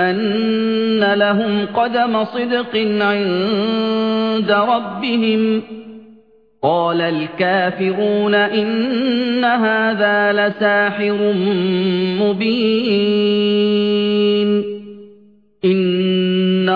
أن لهم قدم صدق عند ربهم قال الكافرون إن هذا لساحر مبين